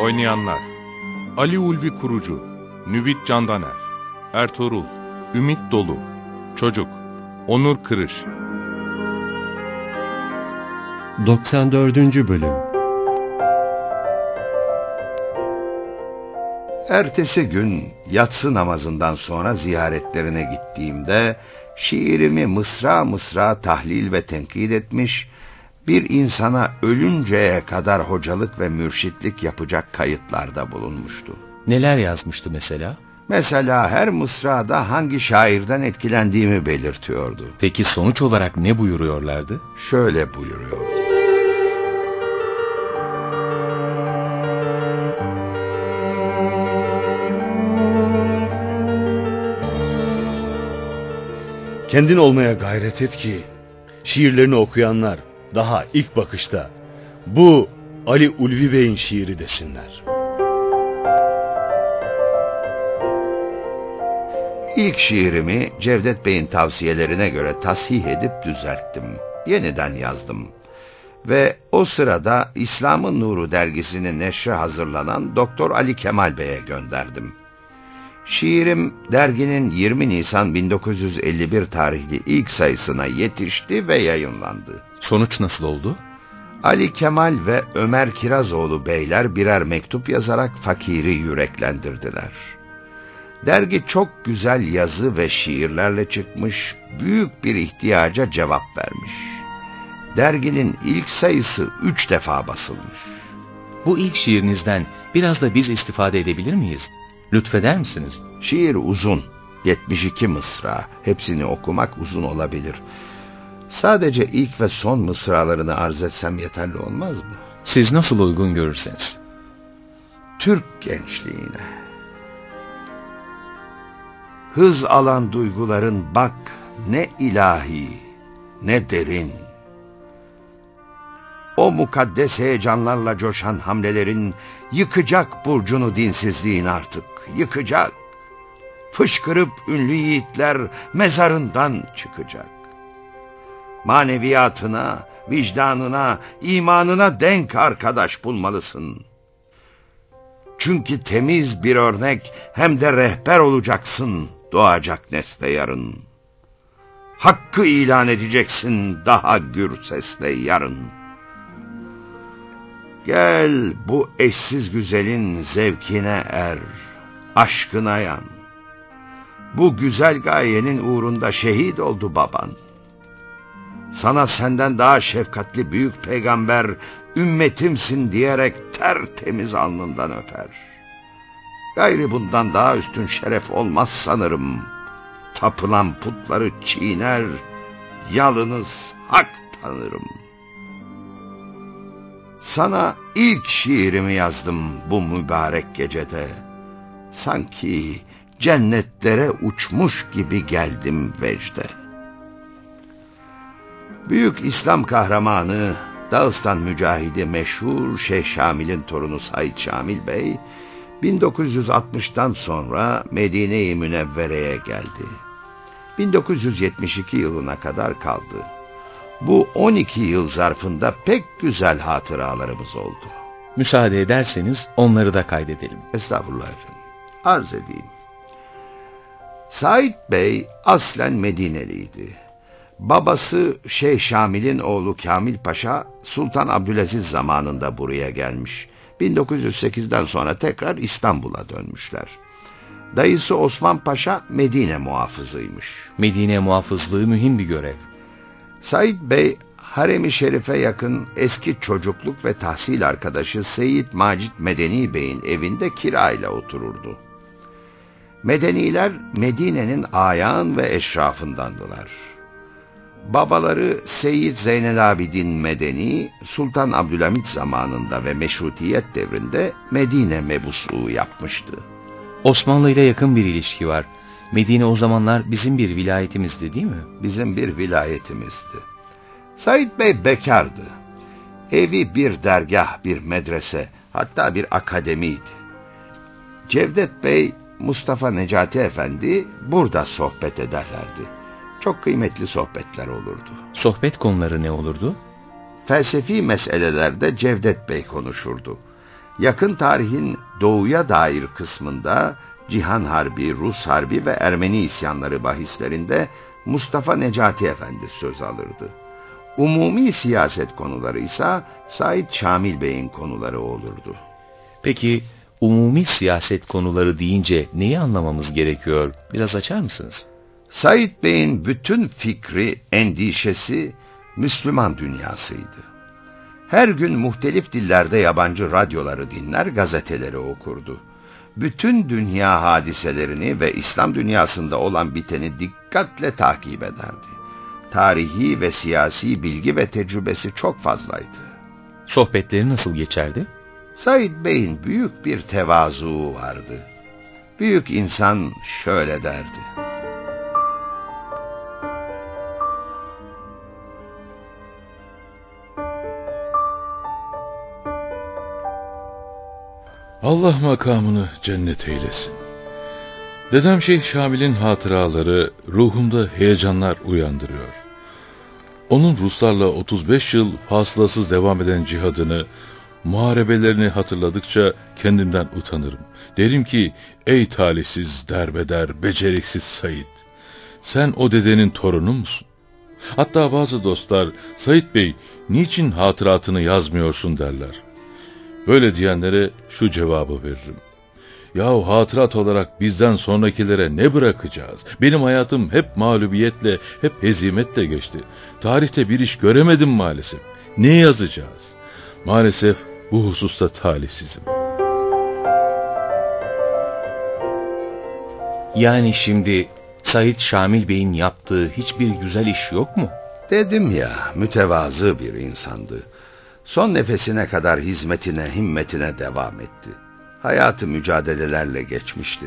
Oynayanlar Ali Ulvi Kurucu Nüvit Candaner Ertuğrul Ümit Dolu Çocuk Onur Kırış 94. Bölüm Ertesi gün yatsı namazından sonra ziyaretlerine gittiğimde şiirimi mısra mısra tahlil ve tenkit etmiş, bir insana ölünceye kadar hocalık ve mürşitlik yapacak kayıtlarda bulunmuştu. Neler yazmıştı mesela? Mesela her mısrada hangi şairden etkilendiğimi belirtiyordu. Peki sonuç olarak ne buyuruyorlardı? Şöyle buyuruyordu. Kendin olmaya gayret et ki şiirlerini okuyanlar daha ilk bakışta bu Ali Ulvi Bey'in şiiri desinler. İlk şiirimi Cevdet Bey'in tavsiyelerine göre tasih edip düzelttim. Yeniden yazdım. Ve o sırada İslam'ın Nuru dergisinin neşre hazırlanan Doktor Ali Kemal Bey'e gönderdim. Şiirim derginin 20 Nisan 1951 tarihli ilk sayısına yetişti ve yayınlandı. Sonuç nasıl oldu? Ali Kemal ve Ömer Kirazoğlu beyler birer mektup yazarak fakiri yüreklendirdiler. Dergi çok güzel yazı ve şiirlerle çıkmış, büyük bir ihtiyaca cevap vermiş. Derginin ilk sayısı üç defa basılmış. Bu ilk şiirinizden biraz da biz istifade edebilir miyiz? Lütfeder misiniz? Şiir uzun, 72 mısra, hepsini okumak uzun olabilir. Sadece ilk ve son mısralarını arz etsem yeterli olmaz mı? Siz nasıl uygun görürseniz. Türk gençliğine. Hız alan duyguların bak ne ilahi, ne derin. O mukaddes heyecanlarla coşan hamlelerin yıkacak burcunu dinsizliğin artık, yıkacak. Fışkırıp ünlü yiğitler mezarından çıkacak. Maneviyatına, vicdanına, imanına denk arkadaş bulmalısın. Çünkü temiz bir örnek hem de rehber olacaksın doğacak nesle yarın. Hakkı ilan edeceksin daha gür sesle yarın. Gel bu eşsiz güzelin zevkine er, aşkına yan. Bu güzel gayenin uğrunda şehit oldu baban. Sana senden daha şefkatli büyük peygamber ümmetimsin diyerek tertemiz alnından öper. Gayri bundan daha üstün şeref olmaz sanırım. Tapılan putları çiğner, yalınız hak tanırım. Sana ilk şiirimi yazdım bu mübarek gecede. Sanki cennetlere uçmuş gibi geldim vecde. Büyük İslam kahramanı, Dağıstan mücahidi meşhur Şeyh Şamil'in torunu Said Şamil Bey, 1960'tan sonra Medine-i Münevvere'ye geldi. 1972 yılına kadar kaldı. Bu 12 yıl zarfında pek güzel hatıralarımız oldu. Müsaade ederseniz onları da kaydedelim. Estağfurullah efendim. Arz edeyim. Said Bey aslen Medineliydi. Babası Şeyh Şamil'in oğlu Kamil Paşa Sultan Abdülaziz zamanında buraya gelmiş. 1908'den sonra tekrar İstanbul'a dönmüşler. Dayısı Osman Paşa Medine muhafızıymış. Medine muhafızlığı mühim bir görev. Said Bey Harem-i Şerif'e yakın eski çocukluk ve tahsil arkadaşı Seyit Macit Medeni Bey'in evinde kirayla otururdu. Medeniler Medine'nin ayağın ve eşrafındandılar. Babaları Seyyid Zeynel Abidin Medeni, Sultan Abdülhamit zamanında ve Meşrutiyet devrinde Medine mebusluğu yapmıştı. Osmanlı ile yakın bir ilişki var. Medine o zamanlar bizim bir vilayetimizdi değil mi? Bizim bir vilayetimizdi. Said Bey bekardı. Evi bir dergah, bir medrese, hatta bir akademiydi. Cevdet Bey, Mustafa Necati Efendi burada sohbet ederlerdi. Çok kıymetli sohbetler olurdu. Sohbet konuları ne olurdu? Felsefi meselelerde Cevdet Bey konuşurdu. Yakın tarihin doğuya dair kısmında Cihan Harbi, Rus Harbi ve Ermeni isyanları bahislerinde Mustafa Necati Efendi söz alırdı. Umumi siyaset konuları ise Said Şamil Bey'in konuları olurdu. Peki umumi siyaset konuları deyince neyi anlamamız gerekiyor? Biraz açar mısınız? Said Bey'in bütün fikri, endişesi Müslüman dünyasıydı. Her gün muhtelif dillerde yabancı radyoları dinler, gazeteleri okurdu. Bütün dünya hadiselerini ve İslam dünyasında olan biteni dikkatle takip ederdi. Tarihi ve siyasi bilgi ve tecrübesi çok fazlaydı. Sohbetleri nasıl geçerdi? Said Bey'in büyük bir tevazu vardı. Büyük insan şöyle derdi. Allah makamını cennet eylesin. Dedem Şeyh Şamil'in hatıraları ruhumda heyecanlar uyandırıyor. Onun Ruslarla 35 yıl fasılasız devam eden cihadını, muharebelerini hatırladıkça kendimden utanırım. Derim ki, ey talihsiz, derbeder, beceriksiz Said, sen o dedenin torunu musun? Hatta bazı dostlar, Said Bey, niçin hatıratını yazmıyorsun derler. Böyle diyenlere şu cevabı veririm. Yahu hatırat olarak bizden sonrakilere ne bırakacağız? Benim hayatım hep mağlubiyetle, hep hezimetle geçti. Tarihte bir iş göremedim maalesef. Ne yazacağız? Maalesef bu hususta talihsizim. Yani şimdi Said Şamil Bey'in yaptığı hiçbir güzel iş yok mu? Dedim ya, mütevazı bir insandı. Son nefesine kadar hizmetine, himmetine devam etti. Hayatı mücadelelerle geçmişti.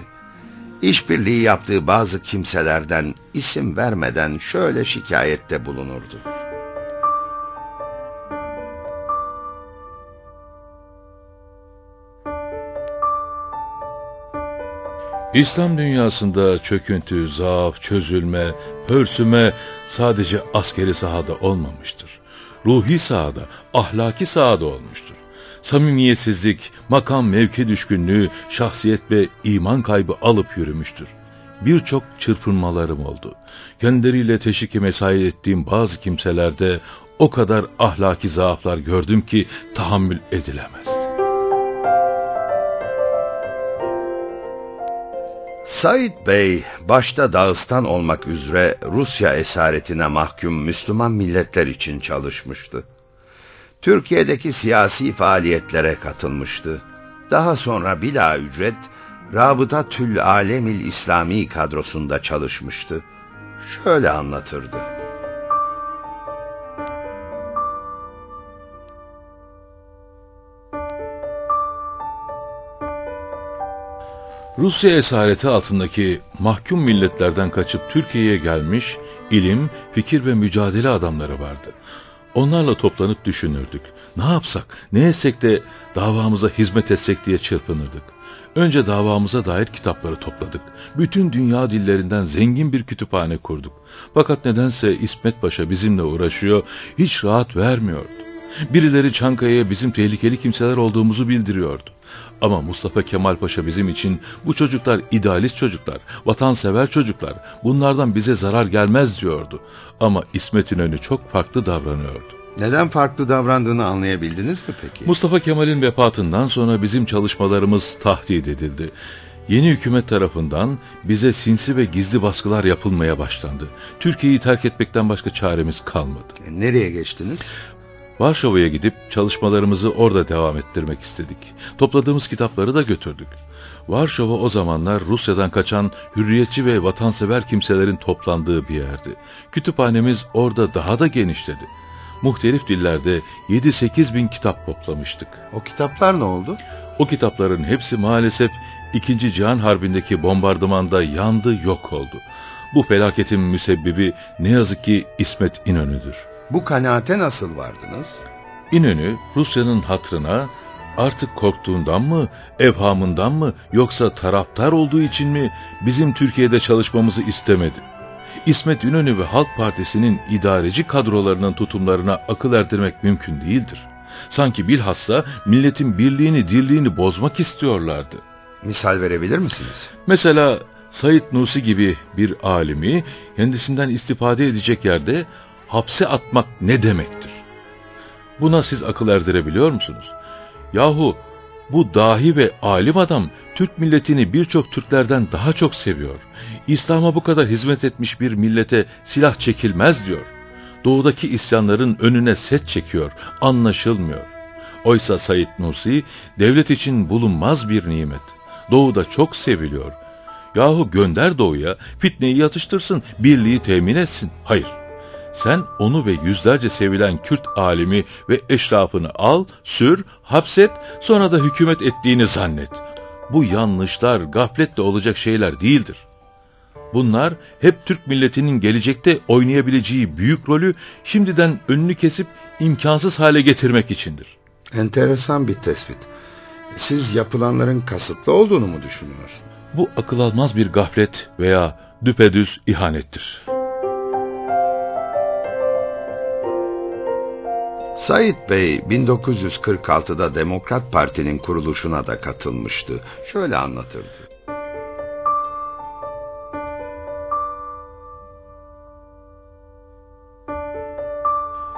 İşbirliği yaptığı bazı kimselerden isim vermeden şöyle şikayette bulunurdu. İslam dünyasında çöküntü, zaaf, çözülme, pörsüme sadece askeri sahada olmamıştır ruhi sahada, ahlaki sahada olmuştur. Samimiyetsizlik, makam mevki düşkünlüğü, şahsiyet ve iman kaybı alıp yürümüştür. Birçok çırpınmalarım oldu. Kendileriyle teşviki mesai ettiğim bazı kimselerde o kadar ahlaki zaaflar gördüm ki tahammül edilemez. Said Bey, başta Dağıstan olmak üzere Rusya esaretine mahkum Müslüman milletler için çalışmıştı. Türkiye'deki siyasi faaliyetlere katılmıştı. Daha sonra bila ücret Rabıta Tül Alemil İslami kadrosunda çalışmıştı. Şöyle anlatırdı. Rusya esareti altındaki mahkum milletlerden kaçıp Türkiye'ye gelmiş ilim, fikir ve mücadele adamları vardı. Onlarla toplanıp düşünürdük. Ne yapsak, ne etsek de davamıza hizmet etsek diye çırpınırdık. Önce davamıza dair kitapları topladık. Bütün dünya dillerinden zengin bir kütüphane kurduk. Fakat nedense İsmet Paşa bizimle uğraşıyor, hiç rahat vermiyordu. Birileri Çankaya'ya bizim tehlikeli kimseler olduğumuzu bildiriyordu. Ama Mustafa Kemal Paşa bizim için bu çocuklar idealist çocuklar, vatansever çocuklar, bunlardan bize zarar gelmez diyordu. Ama İsmet İnönü çok farklı davranıyordu. Neden farklı davrandığını anlayabildiniz mi peki? Mustafa Kemal'in vefatından sonra bizim çalışmalarımız tahdit edildi. Yeni hükümet tarafından bize sinsi ve gizli baskılar yapılmaya başlandı. Türkiye'yi terk etmekten başka çaremiz kalmadı. E, nereye geçtiniz? Varşova'ya gidip çalışmalarımızı orada devam ettirmek istedik. Topladığımız kitapları da götürdük. Varşova o zamanlar Rusya'dan kaçan hürriyetçi ve vatansever kimselerin toplandığı bir yerdi. Kütüphanemiz orada daha da genişledi. Muhtelif dillerde 7-8 bin kitap toplamıştık. O kitaplar ne oldu? O kitapların hepsi maalesef İkinci Cihan Harbi'ndeki bombardımanda yandı, yok oldu. Bu felaketin müsebbibi ne yazık ki İsmet İnönü'dür. Bu kanaate nasıl vardınız? İnönü Rusya'nın hatrına artık korktuğundan mı, evhamından mı yoksa taraftar olduğu için mi bizim Türkiye'de çalışmamızı istemedi? İsmet İnönü ve Halk Partisi'nin idareci kadrolarının tutumlarına akıl erdirmek mümkün değildir. Sanki bilhassa milletin birliğini, dirliğini bozmak istiyorlardı. Misal verebilir misiniz? Mesela Said Nusi gibi bir alimi kendisinden istifade edecek yerde hapse atmak ne demektir? Buna siz akıl erdirebiliyor musunuz? Yahu bu dahi ve alim adam Türk milletini birçok Türklerden daha çok seviyor. İslam'a bu kadar hizmet etmiş bir millete silah çekilmez diyor. Doğudaki isyanların önüne set çekiyor, anlaşılmıyor. Oysa Said Nursi devlet için bulunmaz bir nimet. Doğuda çok seviliyor. Yahu gönder doğuya, fitneyi yatıştırsın, birliği temin etsin. Hayır. Sen onu ve yüzlerce sevilen Kürt alimi ve eşrafını al, sür, hapset, sonra da hükümet ettiğini zannet. Bu yanlışlar gafletle olacak şeyler değildir. Bunlar hep Türk milletinin gelecekte oynayabileceği büyük rolü şimdiden önünü kesip imkansız hale getirmek içindir. Enteresan bir tespit. Siz yapılanların kasıtlı olduğunu mu düşünüyorsunuz? Bu akıl almaz bir gaflet veya düpedüz ihanettir. Said Bey 1946'da Demokrat Parti'nin kuruluşuna da katılmıştı. Şöyle anlatırdı.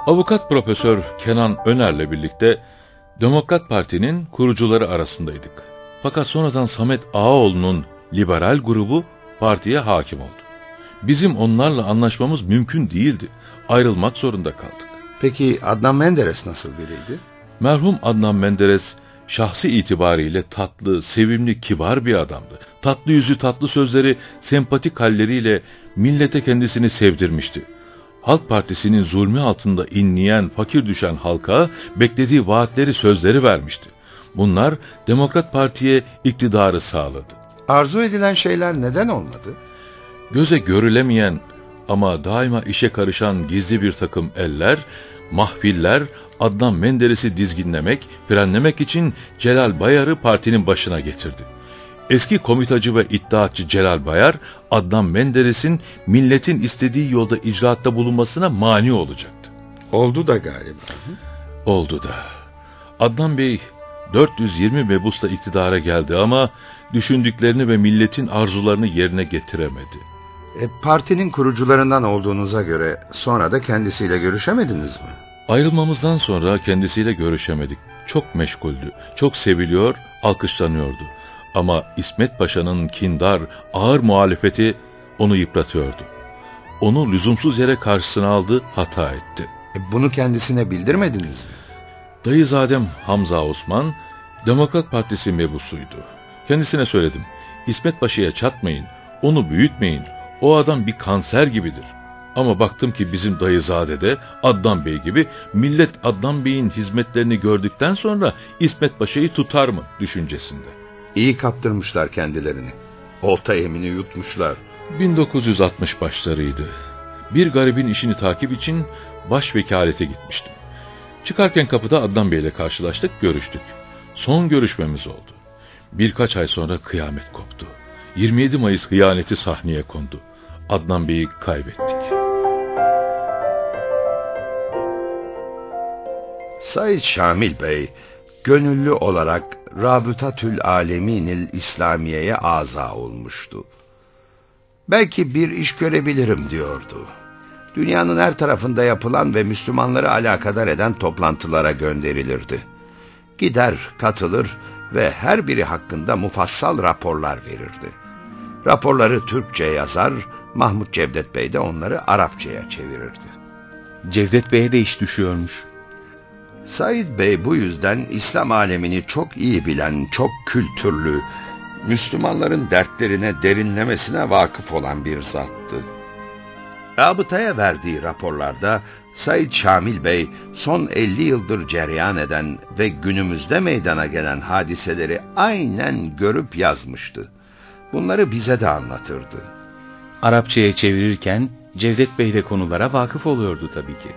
Avukat Profesör Kenan Öner'le birlikte Demokrat Parti'nin kurucuları arasındaydık. Fakat sonradan Samet Ağaoğlu'nun liberal grubu partiye hakim oldu. Bizim onlarla anlaşmamız mümkün değildi. Ayrılmak zorunda kaldık. Peki Adnan Menderes nasıl biriydi? Merhum Adnan Menderes şahsi itibariyle tatlı, sevimli, kibar bir adamdı. Tatlı yüzü, tatlı sözleri, sempatik halleriyle millete kendisini sevdirmişti. Halk Partisi'nin zulmü altında inleyen, fakir düşen halka beklediği vaatleri, sözleri vermişti. Bunlar Demokrat Parti'ye iktidarı sağladı. Arzu edilen şeyler neden olmadı? Göze görülemeyen ama daima işe karışan gizli bir takım eller, mahfiller Adnan Menderes'i dizginlemek, frenlemek için Celal Bayar'ı partinin başına getirdi. Eski komitacı ve iddiatçı Celal Bayar, Adnan Menderes'in milletin istediği yolda icraatta bulunmasına mani olacaktı. Oldu da galiba. Oldu da. Adnan Bey 420 mebusla iktidara geldi ama düşündüklerini ve milletin arzularını yerine getiremedi. E, partinin kurucularından olduğunuza göre sonra da kendisiyle görüşemediniz mi? Ayrılmamızdan sonra kendisiyle görüşemedik. Çok meşguldü, çok seviliyor, alkışlanıyordu. Ama İsmet Paşa'nın kindar, ağır muhalefeti onu yıpratıyordu. Onu lüzumsuz yere karşısına aldı, hata etti. E, bunu kendisine bildirmediniz mi? Dayızadem Hamza Osman, Demokrat Partisi mebusuydu. Kendisine söyledim, İsmet Paşa'ya çatmayın, onu büyütmeyin, o adam bir kanser gibidir. Ama baktım ki bizim dayızade de Adnan Bey gibi millet Adnan Bey'in hizmetlerini gördükten sonra İsmet Paşa'yı tutar mı düşüncesinde. İyi kaptırmışlar kendilerini. Olta yemini yutmuşlar. 1960 başlarıydı. Bir garibin işini takip için baş vekalete gitmiştim. Çıkarken kapıda Adnan Bey'le karşılaştık, görüştük. Son görüşmemiz oldu. Birkaç ay sonra kıyamet koptu. 27 Mayıs hıyaneti sahneye kondu. Adnan Bey'i kaybettik. Said Şamil Bey, gönüllü olarak Rabıtatül Aleminil İslamiye'ye aza olmuştu. Belki bir iş görebilirim diyordu. Dünyanın her tarafında yapılan ve Müslümanları alakadar eden toplantılara gönderilirdi. Gider, katılır ve her biri hakkında mufassal raporlar verirdi. Raporları Türkçe yazar, Mahmut Cevdet Bey de onları Arapçaya çevirirdi. Cevdet Bey'e de iş düşüyormuş. Said Bey bu yüzden İslam alemini çok iyi bilen, çok kültürlü, Müslümanların dertlerine derinlemesine vakıf olan bir zattı. Rabıtaya verdiği raporlarda Said Şamil Bey son 50 yıldır cereyan eden ve günümüzde meydana gelen hadiseleri aynen görüp yazmıştı. Bunları bize de anlatırdı. Arapçaya çevirirken Cevdet Bey de konulara vakıf oluyordu tabii ki.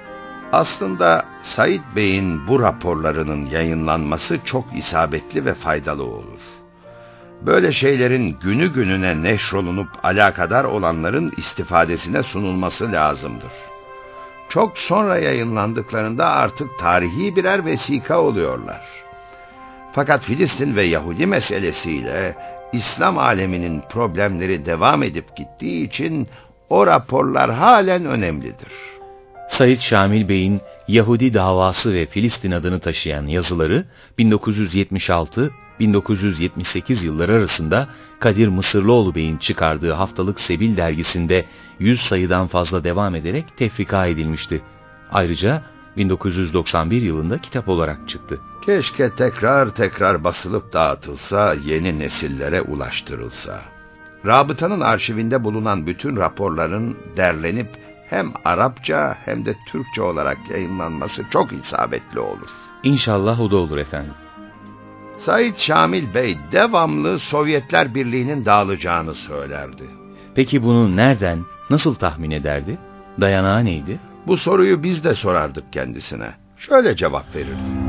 Aslında Said Bey'in bu raporlarının yayınlanması çok isabetli ve faydalı olur. Böyle şeylerin günü gününe neşrolunup alakadar olanların istifadesine sunulması lazımdır. Çok sonra yayınlandıklarında artık tarihi birer vesika oluyorlar. Fakat Filistin ve Yahudi meselesiyle İslam aleminin problemleri devam edip gittiği için o raporlar halen önemlidir. Said Şamil Bey'in Yahudi davası ve Filistin adını taşıyan yazıları 1976-1978 yılları arasında Kadir Mısırlıoğlu Bey'in çıkardığı haftalık Sebil dergisinde 100 sayıdan fazla devam ederek tefrika edilmişti. Ayrıca 1991 yılında kitap olarak çıktı. Keşke tekrar tekrar basılıp dağıtılsa, yeni nesillere ulaştırılsa. Rabıtanın arşivinde bulunan bütün raporların derlenip hem Arapça hem de Türkçe olarak yayınlanması çok isabetli olur. İnşallah o da olur efendim. Said Şamil Bey devamlı Sovyetler Birliği'nin dağılacağını söylerdi. Peki bunu nereden, nasıl tahmin ederdi? Dayanağı neydi? Bu soruyu biz de sorardık kendisine. Şöyle cevap verirdi.